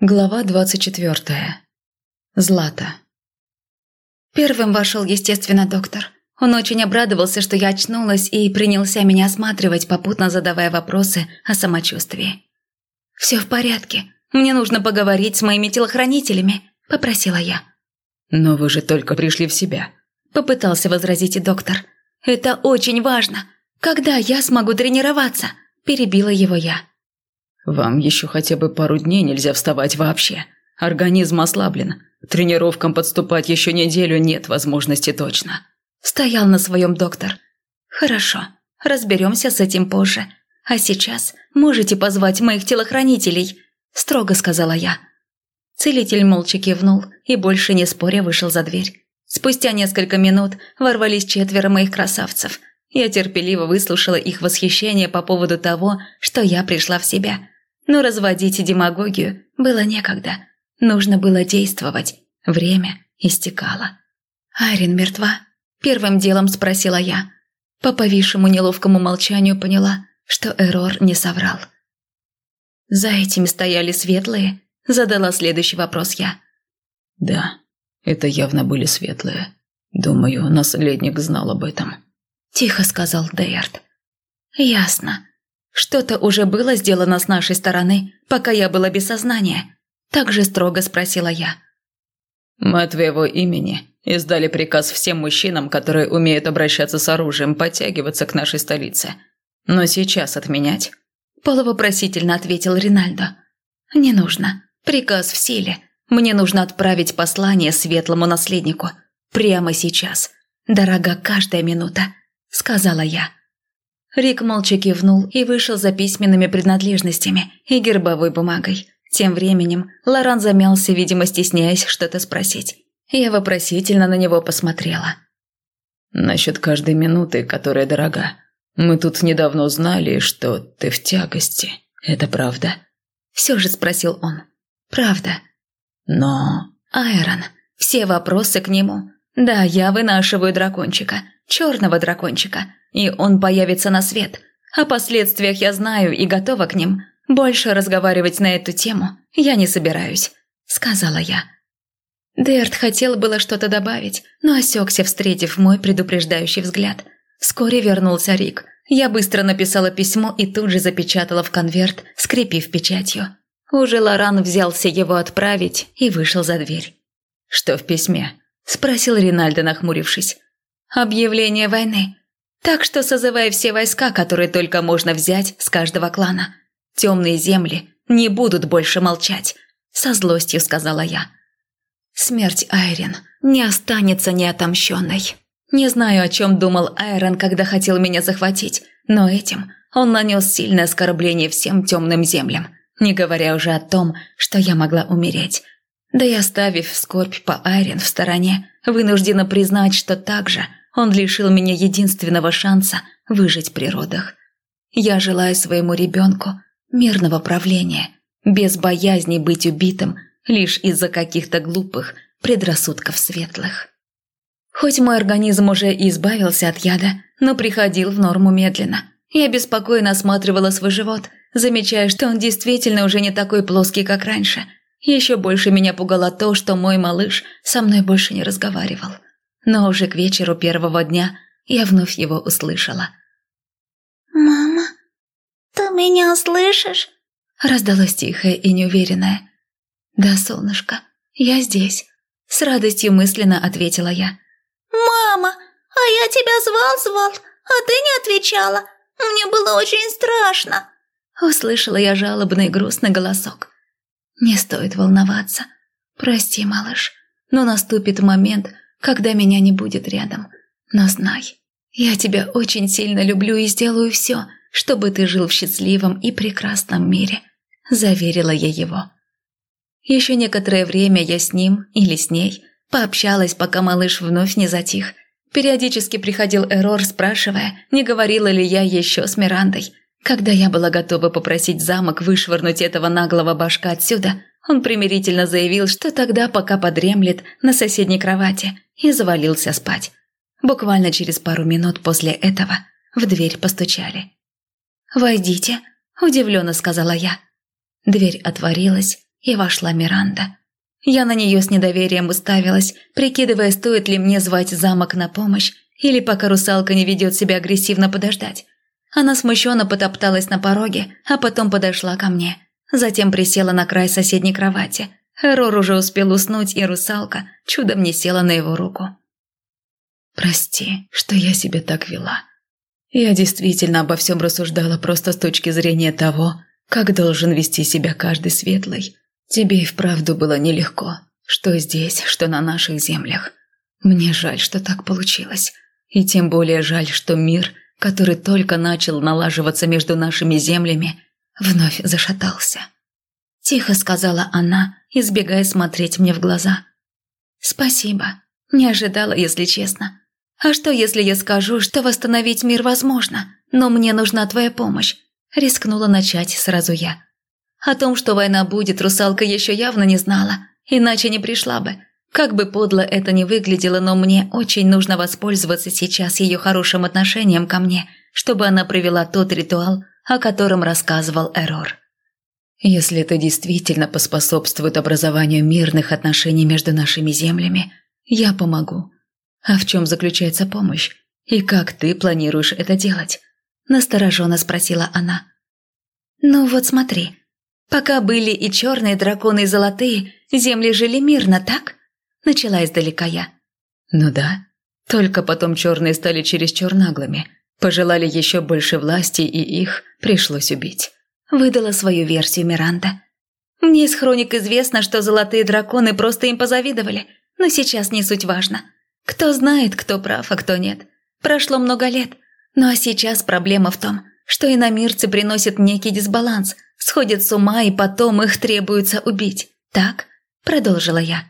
Глава двадцать четвертая. Злата. Первым вошел, естественно, доктор. Он очень обрадовался, что я очнулась и принялся меня осматривать, попутно задавая вопросы о самочувствии. «Все в порядке. Мне нужно поговорить с моими телохранителями», – попросила я. «Но вы же только пришли в себя», – попытался возразить и доктор. «Это очень важно. Когда я смогу тренироваться?» – перебила его я. Вам еще хотя бы пару дней нельзя вставать вообще. Организм ослаблен. Тренировкам подступать еще неделю нет возможности точно. Стоял на своем доктор. Хорошо, разберемся с этим позже. А сейчас можете позвать моих телохранителей, строго сказала я. Целитель молча кивнул и больше не споря вышел за дверь. Спустя несколько минут ворвались четверо моих красавцев. Я терпеливо выслушала их восхищение по поводу того, что я пришла в себя – но разводить демагогию было некогда. Нужно было действовать. Время истекало. «Айрин мертва?» – первым делом спросила я. По повисшему неловкому молчанию поняла, что Эрор не соврал. «За этим стояли светлые?» – задала следующий вопрос я. «Да, это явно были светлые. Думаю, наследник знал об этом», – тихо сказал Дейард. «Ясно. Что-то уже было сделано с нашей стороны, пока я была без сознания?» Так же строго спросила я. «Мы от твоего имени издали приказ всем мужчинам, которые умеют обращаться с оружием, подтягиваться к нашей столице. Но сейчас отменять?» Полувопросительно ответил Ринальдо. «Не нужно. Приказ в силе. Мне нужно отправить послание светлому наследнику. Прямо сейчас. Дорога каждая минута», — сказала я. Рик молча кивнул и вышел за письменными принадлежностями и гербовой бумагой. Тем временем Лоран замялся, видимо, стесняясь что-то спросить. Я вопросительно на него посмотрела. «Насчет каждой минуты, которая дорога. Мы тут недавно узнали, что ты в тягости. Это правда?» Все же спросил он. «Правда». «Но...» «Айрон, все вопросы к нему. Да, я вынашиваю дракончика, черного дракончика и он появится на свет. О последствиях я знаю и готова к ним. Больше разговаривать на эту тему я не собираюсь», — сказала я. Дерт хотел было что-то добавить, но осекся, встретив мой предупреждающий взгляд. Вскоре вернулся Рик. Я быстро написала письмо и тут же запечатала в конверт, скрепив печатью. Уже Лоран взялся его отправить и вышел за дверь. «Что в письме?» – спросил Ринальдо, нахмурившись. «Объявление войны. Так что созывай все войска, которые только можно взять с каждого клана. Темные земли не будут больше молчать», – со злостью сказала я. Смерть Айрин не останется неотомщенной. Не знаю, о чем думал Айрон, когда хотел меня захватить, но этим он нанес сильное оскорбление всем темным землям, не говоря уже о том, что я могла умереть. Да и оставив скорбь по Айрин в стороне, вынуждена признать, что также – он лишил меня единственного шанса выжить при родах. Я желаю своему ребенку мирного правления, без боязни быть убитым лишь из-за каких-то глупых предрассудков светлых. Хоть мой организм уже избавился от яда, но приходил в норму медленно. Я беспокойно осматривала свой живот, замечая, что он действительно уже не такой плоский, как раньше. Еще больше меня пугало то, что мой малыш со мной больше не разговаривал но уже к вечеру первого дня я вновь его услышала. «Мама, ты меня слышишь?» Раздалось тихое и неуверенное. «Да, солнышко, я здесь», — с радостью мысленно ответила я. «Мама, а я тебя звал-звал, а ты не отвечала. Мне было очень страшно». Услышала я жалобный грустный голосок. «Не стоит волноваться. Прости, малыш, но наступит момент, когда меня не будет рядом. Но знай, я тебя очень сильно люблю и сделаю все, чтобы ты жил в счастливом и прекрасном мире», – заверила я его. Еще некоторое время я с ним или с ней пообщалась, пока малыш вновь не затих. Периодически приходил Эрор, спрашивая, не говорила ли я еще с Мирандой. Когда я была готова попросить замок вышвырнуть этого наглого башка отсюда, он примирительно заявил, что тогда пока подремлет на соседней кровати, и завалился спать. Буквально через пару минут после этого в дверь постучали. «Войдите», – удивленно сказала я. Дверь отворилась, и вошла Миранда. Я на нее с недоверием уставилась, прикидывая, стоит ли мне звать замок на помощь, или пока русалка не ведет себя агрессивно подождать. Она смущенно потопталась на пороге, а потом подошла ко мне. Затем присела на край соседней кровати. Эрор уже успел уснуть, и русалка чудом не села на его руку. «Прости, что я себя так вела. Я действительно обо всем рассуждала просто с точки зрения того, как должен вести себя каждый светлый. Тебе и вправду было нелегко, что здесь, что на наших землях. Мне жаль, что так получилось. И тем более жаль, что мир, который только начал налаживаться между нашими землями, вновь зашатался. Тихо сказала она, избегая смотреть мне в глаза. «Спасибо. Не ожидала, если честно. А что, если я скажу, что восстановить мир возможно, но мне нужна твоя помощь?» Рискнула начать сразу я. О том, что война будет, русалка еще явно не знала, иначе не пришла бы. Как бы подло это ни выглядело, но мне очень нужно воспользоваться сейчас ее хорошим отношением ко мне, чтобы она провела тот ритуал, о котором рассказывал Эрор. Если это действительно поспособствует образованию мирных отношений между нашими землями, я помогу. А в чем заключается помощь? И как ты планируешь это делать? Настороженно спросила она. Ну вот смотри, пока были и черные драконы, и золотые, земли жили мирно, так? Начала издалека я. Ну да. Только потом черные стали чересчур наглыми. Пожелали еще больше власти, и их пришлось убить. Выдала свою версию Миранда. Мне из хроник известно, что золотые драконы просто им позавидовали, но сейчас не суть важно. Кто знает, кто прав, а кто нет. Прошло много лет. Ну а сейчас проблема в том, что иномирцы приносят некий дисбаланс, сходят с ума и потом их требуется убить. Так? Продолжила я.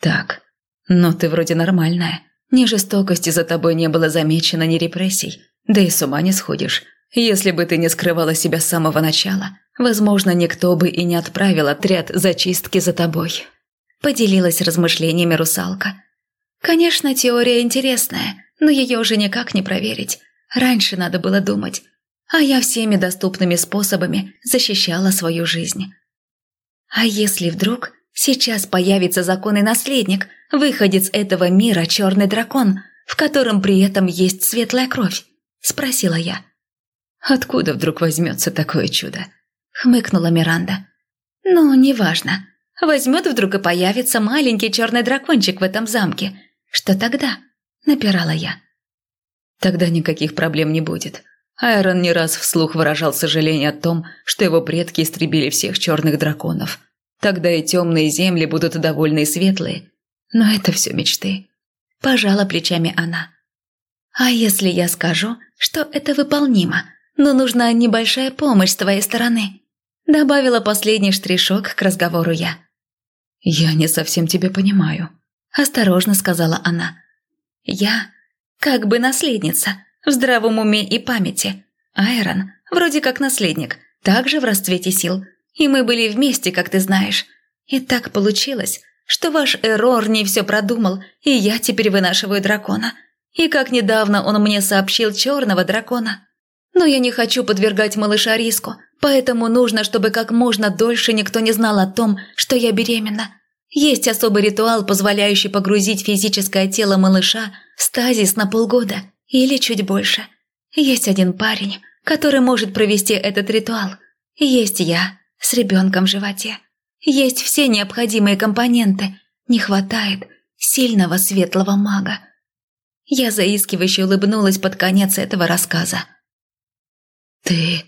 Так. Но ты вроде нормальная. Ни жестокости за тобой не было замечено, ни репрессий. Да и с ума не сходишь. Если бы ты не скрывала себя с самого начала, возможно, никто бы и не отправил отряд зачистки за тобой. Поделилась размышлениями русалка. Конечно, теория интересная, но ее уже никак не проверить. Раньше надо было думать. А я всеми доступными способами защищала свою жизнь. А если вдруг сейчас появится законный наследник, выходец этого мира черный дракон, в котором при этом есть светлая кровь? Спросила я. Откуда вдруг возьмется такое чудо? Хмыкнула Миранда. Ну, неважно. Возьмет вдруг и появится маленький черный дракончик в этом замке. Что тогда? Напирала я. Тогда никаких проблем не будет. Айрон не раз вслух выражал сожаление о том, что его предки истребили всех черных драконов. Тогда и темные земли будут довольны и светлые. Но это все мечты. Пожала плечами она. А если я скажу, что это выполнимо, но нужна небольшая помощь с твоей стороны?» Добавила последний штришок к разговору я. «Я не совсем тебя понимаю», – осторожно сказала она. «Я как бы наследница, в здравом уме и памяти. Айрон вроде как наследник, также в расцвете сил. И мы были вместе, как ты знаешь. И так получилось, что ваш Эрор не все продумал, и я теперь вынашиваю дракона. И как недавно он мне сообщил черного дракона. Но я не хочу подвергать малыша риску, поэтому нужно, чтобы как можно дольше никто не знал о том, что я беременна. Есть особый ритуал, позволяющий погрузить физическое тело малыша в стазис на полгода или чуть больше. Есть один парень, который может провести этот ритуал. Есть я с ребенком в животе. Есть все необходимые компоненты. Не хватает сильного светлого мага. Я заискивающе улыбнулась под конец этого рассказа. «Ты...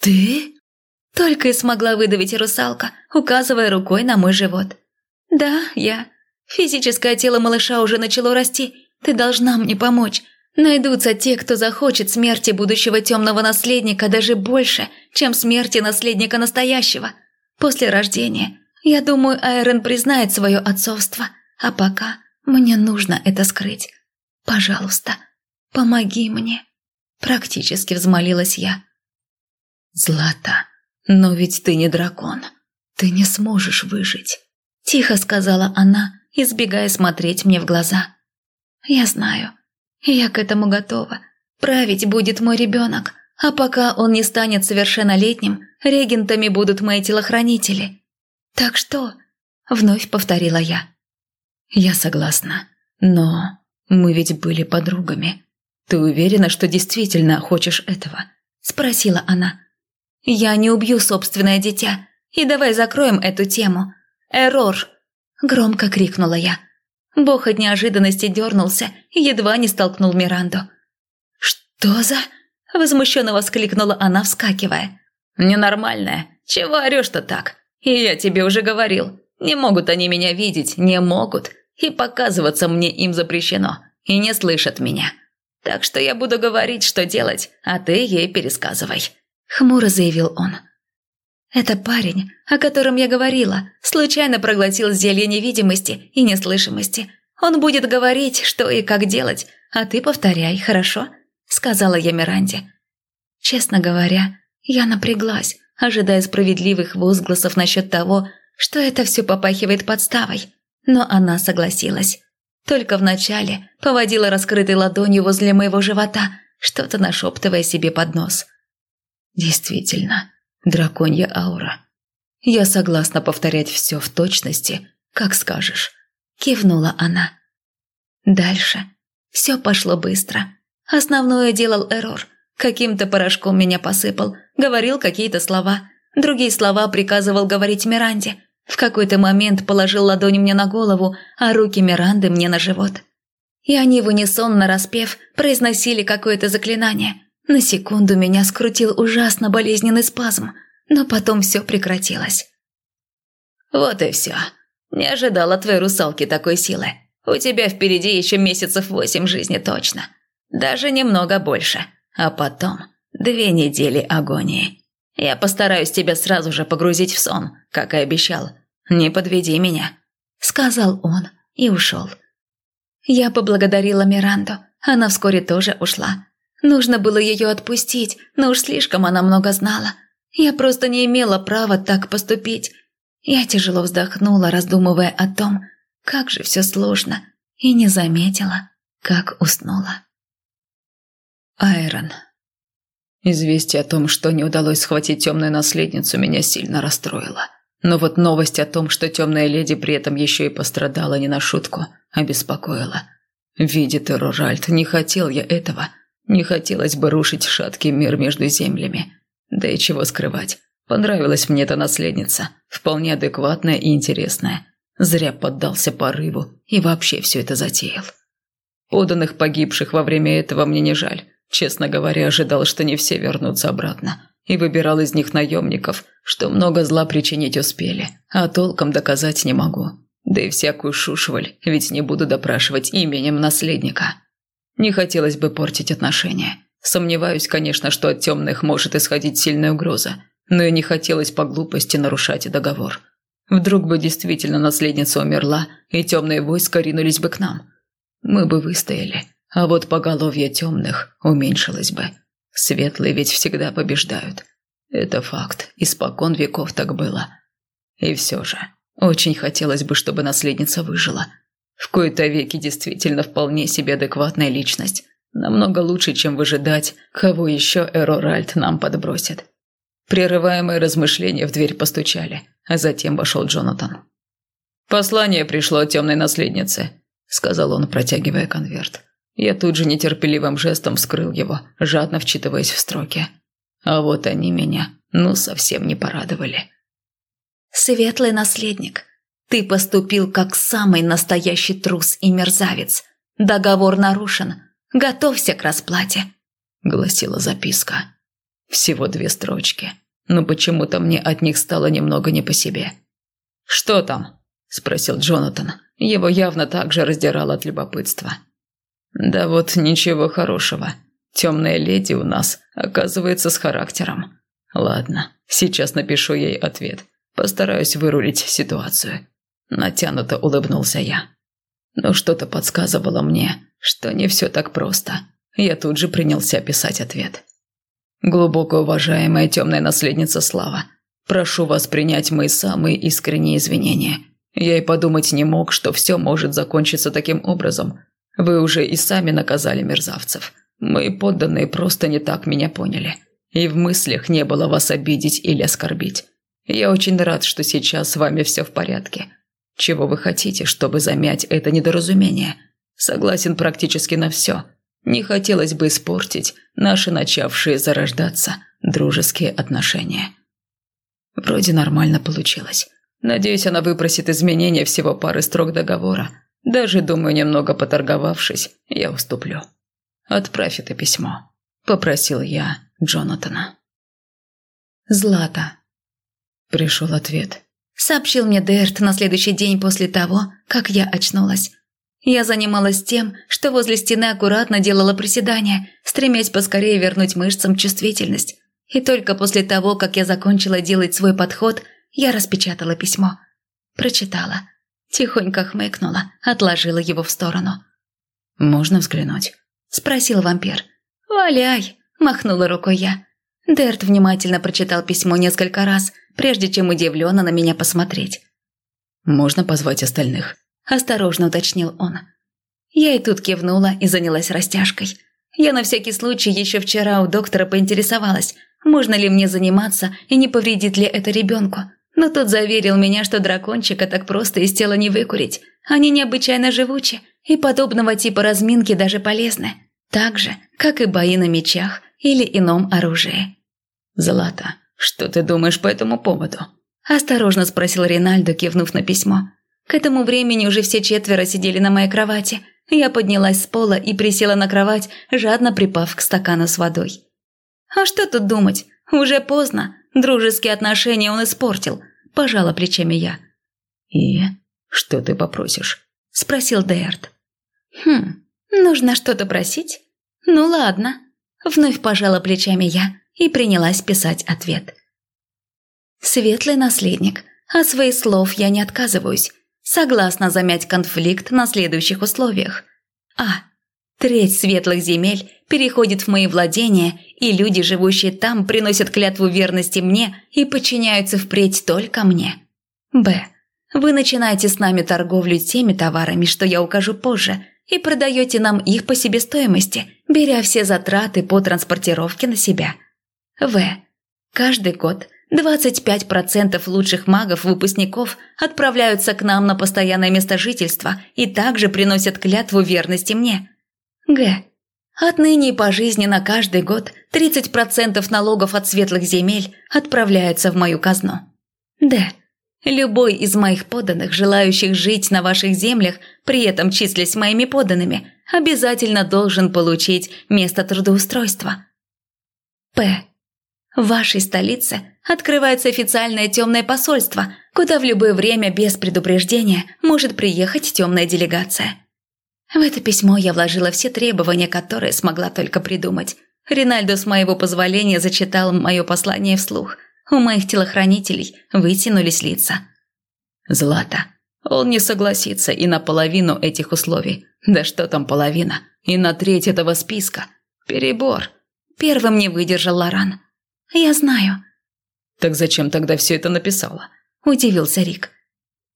ты?» Только и смогла выдавить русалка, указывая рукой на мой живот. «Да, я. Физическое тело малыша уже начало расти. Ты должна мне помочь. Найдутся те, кто захочет смерти будущего темного наследника даже больше, чем смерти наследника настоящего. После рождения, я думаю, Айрон признает свое отцовство. А пока мне нужно это скрыть. Пожалуйста, помоги мне». Практически взмолилась я. «Злата, но ведь ты не дракон. Ты не сможешь выжить», – тихо сказала она, избегая смотреть мне в глаза. «Я знаю. Я к этому готова. Править будет мой ребенок, а пока он не станет совершеннолетним, регентами будут мои телохранители. «Так что?» – вновь повторила я. «Я согласна, но мы ведь были подругами. Ты уверена, что действительно хочешь этого?» – спросила она. «Я не убью собственное дитя, и давай закроем эту тему. Эррор!» – громко крикнула я. Бог от неожиданности дернулся и едва не столкнул Миранду. «Что за...» – возмущенно воскликнула она, вскакивая. «Ненормальная. Чего орешь-то так? И я тебе уже говорил. Не могут они меня видеть, не могут. И показываться мне им запрещено. И не слышат меня. Так что я буду говорить, что делать, а ты ей пересказывай», – хмуро заявил он. «Это парень, о котором я говорила, случайно проглотил зелье невидимости и неслышимости. Он будет говорить, что и как делать, а ты повторяй, хорошо?» – сказала я Миранде. Честно говоря, я напряглась, ожидая справедливых возгласов насчет того, что это все попахивает подставой. Но она согласилась. Только вначале поводила раскрытой ладонью возле моего живота, что-то нашептывая себе под нос. Действительно, драконья аура. Я согласна повторять все в точности, как скажешь. Кивнула она. Дальше. Все пошло быстро. Основное делал Эрор. Каким-то порошком меня посыпал, говорил какие-то слова. Другие слова приказывал говорить Миранде. В какой-то момент положил ладонь мне на голову, а руки Миранды мне на живот. И они в унисон нараспев произносили какое-то заклинание. На секунду меня скрутил ужасно болезненный спазм – но потом все прекратилось. «Вот и все. Не ожидала твоей русалки такой силы. У тебя впереди еще месяцев восемь жизни точно. Даже немного больше. А потом две недели агонии. Я постараюсь тебя сразу же погрузить в сон, как и обещал. Не подведи меня», — сказал он и ушел. Я поблагодарила Миранду. Она вскоре тоже ушла. Нужно было ее отпустить, но уж слишком она много знала. Я просто не имела права так поступить. Я тяжело вздохнула, раздумывая о том, как же все сложно, и не заметила, как уснула. Айрон. Известие о том, что не удалось схватить темную наследницу, меня сильно расстроило. Но вот новость о том, что темная леди при этом еще и пострадала не на шутку, обеспокоила. Видит Роральд, не хотел я этого. Не хотелось бы рушить шаткий мир между землями. Да и чего скрывать. Понравилась мне эта наследница. Вполне адекватная и интересная. Зря поддался порыву и вообще все это затеял. Поданных погибших во время этого мне не жаль. Честно говоря, ожидал, что не все вернутся обратно. И выбирал из них наемников, что много зла причинить успели, а толком доказать не могу. Да и всякую шушваль, ведь не буду допрашивать именем наследника. Не хотелось бы портить отношения. Сомневаюсь, конечно, что от темных может исходить сильная угроза, но и не хотелось по глупости нарушать договор. Вдруг бы действительно наследница умерла, и темные войска ринулись бы к нам. Мы бы выстояли, а вот поголовье темных уменьшилось бы. Светлые ведь всегда побеждают. Это факт, испокон веков так было. И все же, очень хотелось бы, чтобы наследница выжила. В кои-то веки действительно вполне себе адекватная личность, Намного лучше, чем выжидать, кого еще Эроральд нам подбросит. Прерываемые размышления в дверь постучали, а затем вошел Джонатан. «Послание пришло от темной наследницы», – сказал он, протягивая конверт. Я тут же нетерпеливым жестом вскрыл его, жадно вчитываясь в строки. А вот они меня, ну, совсем не порадовали. «Светлый наследник, ты поступил как самый настоящий трус и мерзавец. Договор нарушен, Готовься к расплате», – гласила записка. Всего две строчки, но почему-то мне от них стало немного не по себе. «Что там?» – спросил Джонатан. Его явно также раздирало от любопытства. «Да вот ничего хорошего. Темная леди у нас, оказывается, с характером. Ладно, сейчас напишу ей ответ. Постараюсь вырулить ситуацию». Натянуто улыбнулся я. Но что-то подсказывало мне, что не все так просто. Я тут же принялся писать ответ. «Глубоко уважаемая темная наследница Слава, прошу вас принять мои самые искренние извинения. Я и подумать не мог, что все может закончиться таким образом. Вы уже и сами наказали мерзавцев. Мои подданные просто не так меня поняли. И в мыслях не было вас обидеть или оскорбить. Я очень рад, что сейчас с вами все в порядке. Чего вы хотите, чтобы замять это недоразумение? Согласен практически на все. Не хотелось бы испортить наши начавшие зарождаться дружеские отношения. Вроде нормально получилось. Надеюсь, она выпросит изменения всего пары строк договора. Даже, думаю, немного поторговавшись, я уступлю. Отправь это письмо. Попросил я Джонатана. Злата. Пришел ответ. Сообщил мне Дерт на следующий день после того, как я очнулась. Я занималась тем, что возле стены аккуратно делала приседания, стремясь поскорее вернуть мышцам чувствительность. И только после того, как я закончила делать свой подход, я распечатала письмо. Прочитала. Тихонько хмыкнула, отложила его в сторону. «Можно взглянуть?» – спросил вампир. «Валяй!» – махнула рукой я. Дерт внимательно прочитал письмо несколько раз, прежде чем удивленно на меня посмотреть. «Можно позвать остальных?» – осторожно уточнил он. Я и тут кивнула и занялась растяжкой. Я на всякий случай еще вчера у доктора поинтересовалась, можно ли мне заниматься и не повредит ли это ребенку. Но тот заверил меня, что дракончика так просто из тела не выкурить. Они необычайно живучи, и подобного типа разминки даже полезны. Так же, как и бои на мечах или ином оружии. «Злата, что ты думаешь по этому поводу?» Осторожно спросил Ринальдо, кивнув на письмо. К этому времени уже все четверо сидели на моей кровати. Я поднялась с пола и присела на кровать, жадно припав к стакану с водой. «А что тут думать? Уже поздно. Дружеские отношения он испортил», – пожала плечами я. «И что ты попросишь?» – спросил Дэрт. «Хм, нужно что-то просить? Ну ладно». Вновь пожала плечами я и принялась писать ответ. «Светлый наследник, от своих слов я не отказываюсь. Согласна замять конфликт на следующих условиях. А. Треть светлых земель переходит в мои владения, и люди, живущие там, приносят клятву верности мне и подчиняются впредь только мне. Б. Вы начинаете с нами торговлю теми товарами, что я укажу позже, и продаете нам их по себестоимости, беря все затраты по транспортировке на себя. В. Каждый год 25% лучших магов-выпускников отправляются к нам на постоянное место жительства и также приносят клятву верности мне. Г. Отныне и пожизненно каждый год 30% налогов от светлых земель отправляются в мою казну. Д. Любой из моих подданных, желающих жить на ваших землях, при этом числясь моими подданными, обязательно должен получить место трудоустройства. П. В вашей столице открывается официальное темное посольство, куда в любое время без предупреждения может приехать темная делегация. В это письмо я вложила все требования, которые смогла только придумать. Ринальдо с моего позволения зачитал мое послание вслух. У моих телохранителей вытянулись лица. «Злата, он не согласится и на половину этих условий. Да что там половина? И на треть этого списка. Перебор». Первым не выдержал Лоран. «Я знаю». «Так зачем тогда все это написала?» – удивился Рик.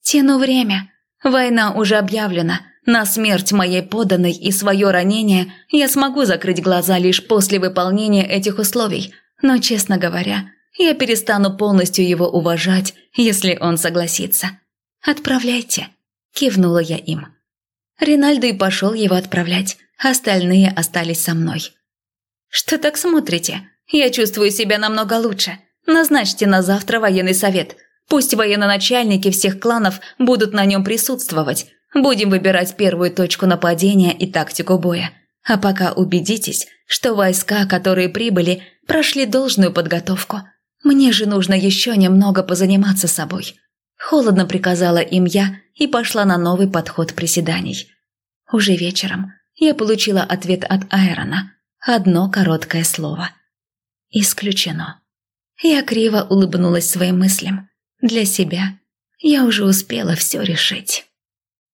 «Тяну время. Война уже объявлена. На смерть моей поданной и свое ранение я смогу закрыть глаза лишь после выполнения этих условий. Но, честно говоря, я перестану полностью его уважать, если он согласится. Отправляйте», – кивнула я им. Ринальдо и пошел его отправлять, остальные остались со мной. «Что так смотрите? Я чувствую себя намного лучше. Назначьте на завтра военный совет. Пусть военноначальники всех кланов будут на нем присутствовать. Будем выбирать первую точку нападения и тактику боя. А пока убедитесь, что войска, которые прибыли, прошли должную подготовку. Мне же нужно еще немного позаниматься собой. Холодно приказала им я и пошла на новый подход приседаний. Уже вечером я получила ответ от Айрона. Одно короткое слово. Исключено. Я криво улыбнулась своим мыслям. Для себя я уже успела все решить.